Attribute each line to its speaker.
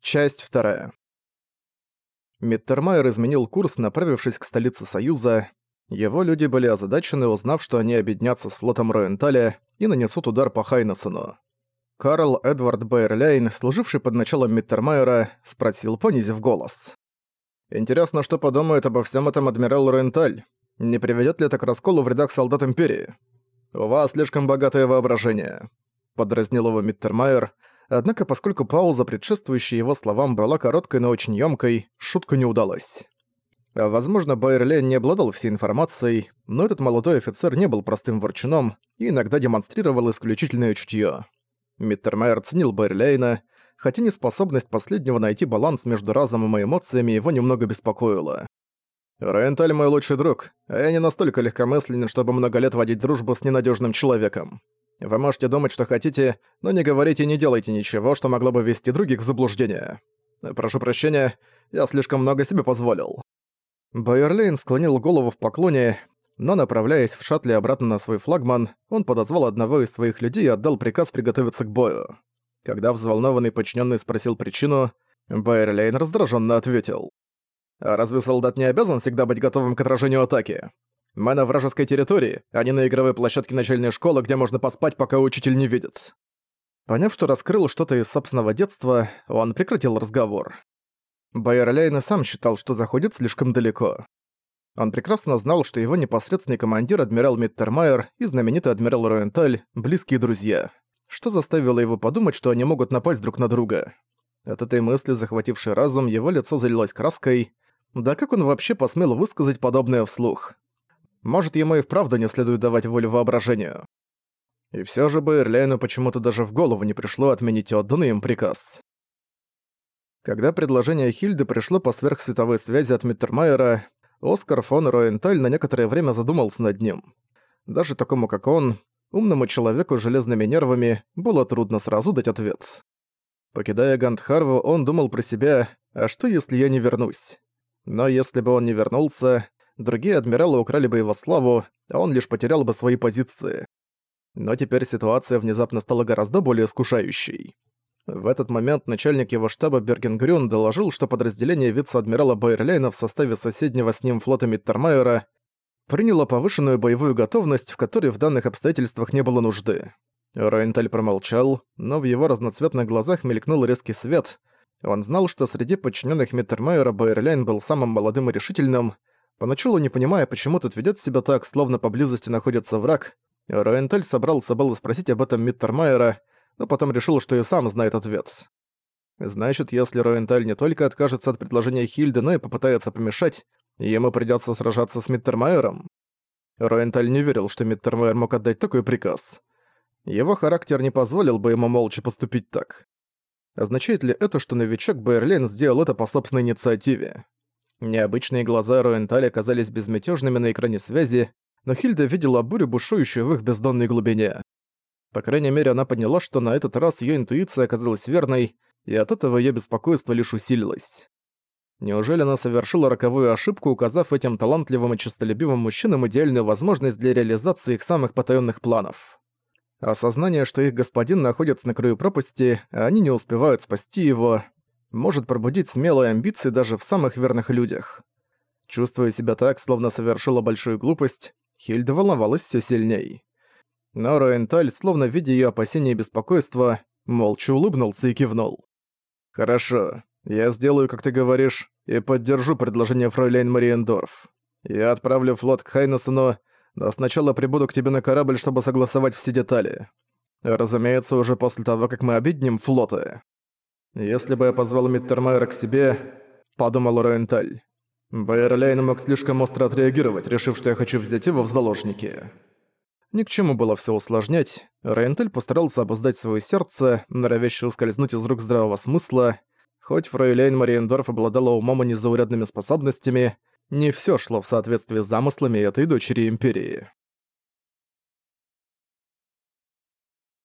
Speaker 1: Часть вторая. Миттермайер изменил курс, направившись к столице Союза. Его люди были озадачены, узнав, что они объединятся с флотом Роенталя и нанесут удар по Хайнессену. Карл Эдвард Бейерляйн, служивший под началом Миттермайера, спросил, понизив голос. «Интересно, что подумает обо всем этом адмирал Роенталь? Не приведет ли это к расколу в рядах солдат Империи? У вас слишком богатое воображение», — подразнил его Миттермайер, — Однако, поскольку пауза, предшествующая его словам, была короткой, но очень ёмкой, шутка не удалась. А, возможно, Байерлен не обладал всей информацией, но этот молодой офицер не был простым ворчуном и иногда демонстрировал исключительное чутье. Миттермайер ценил Байерлейна, хотя неспособность последнего найти баланс между разумом и эмоциями его немного беспокоила. «Ренталь мой лучший друг, а я не настолько легкомысленен, чтобы много лет водить дружбу с ненадежным человеком. Вы можете думать, что хотите, но не говорите и не делайте ничего, что могло бы ввести других в заблуждение. Прошу прощения, я слишком много себе позволил». Байерлейн склонил голову в поклоне, но, направляясь в шаттле обратно на свой флагман, он подозвал одного из своих людей и отдал приказ приготовиться к бою. Когда взволнованный подчиненный спросил причину, Байерлейн раздраженно ответил. «А разве солдат не обязан всегда быть готовым к отражению атаки? Мы на вражеской территории, а не на игровой площадке начальной школы, где можно поспать, пока учитель не видит». Поняв, что раскрыл что-то из собственного детства, он прекратил разговор. Байерляйн и сам считал, что заходит слишком далеко. Он прекрасно знал, что его непосредственный командир адмирал Миттермайер и знаменитый адмирал Роенталь – близкие друзья, что заставило его подумать, что они могут напасть друг на друга. От этой мысли, захватившей разум, его лицо залилось краской. Да как он вообще посмел высказать подобное вслух? Может, ему и вправду не следует давать волю воображению. И все же Байерляйну почему-то даже в голову не пришло отменить отданный им приказ. Когда предложение Хильды пришло по сверхсветовой связи от Миттермайера, Оскар фон Роенталь на некоторое время задумался над ним. Даже такому, как он, умному человеку с железными нервами, было трудно сразу дать ответ. Покидая Гандхарву, он думал про себя, а что если я не вернусь? Но если бы он не вернулся, другие адмиралы украли бы его славу, а он лишь потерял бы свои позиции. Но теперь ситуация внезапно стала гораздо более искушающей. В этот момент начальник его штаба Бергенгрюн доложил, что подразделение вице-адмирала Байерлейна в составе соседнего с ним флота Миттермайера приняло повышенную боевую готовность, в которой в данных обстоятельствах не было нужды. Райнталь промолчал, но в его разноцветных глазах мелькнул резкий свет. Он знал, что среди подчиненных Миттермайера Байерлейн был самым молодым и решительным, Поначалу не понимая, почему тут ведет себя так, словно поблизости находится враг, Роентель собрался было спросить об этом Миттермайера, но потом решил, что и сам знает ответ. Значит, если Роенталь не только откажется от предложения Хильды, но и попытается помешать, ему придется сражаться с Миттермайером? Роенталь не верил, что Миттермайер мог отдать такой приказ. Его характер не позволил бы ему молча поступить так. Означает ли это, что новичок Бейерлейн сделал это по собственной инициативе? Необычные глаза Роентали казались безмятежными на экране связи, но Хильда видела бурю, бушующую в их бездонной глубине. По крайней мере, она поняла, что на этот раз ее интуиция оказалась верной, и от этого ее беспокойство лишь усилилось. Неужели она совершила роковую ошибку, указав этим талантливым и честолюбивым мужчинам идеальную возможность для реализации их самых потаённых планов? Осознание, что их господин находится на краю пропасти, а они не успевают спасти его, может пробудить смелые амбиции даже в самых верных людях. Чувствуя себя так, словно совершила большую глупость, Хильда волновалась все сильней. Но Роенталь, словно видя ее опасения и беспокойства, молча улыбнулся и кивнул. «Хорошо, я сделаю, как ты говоришь, и поддержу предложение фройлейн Мариендорф. Я отправлю флот к Хайнесену, но сначала прибуду к тебе на корабль, чтобы согласовать все детали. Разумеется, уже после того, как мы объединим флоты». «Если бы я позвал Миттермайера к себе», — подумал Роенталь, Байерляйн мог слишком остро отреагировать, решив, что я хочу взять его в заложники. Ни к чему было все усложнять. Рейнтель постарался обуздать свое сердце, норовяще ускользнуть из рук здравого смысла. Хоть фройлейн Мариендорф обладала умом и незаурядными способностями, не все шло в соответствии с замыслами этой дочери Империи.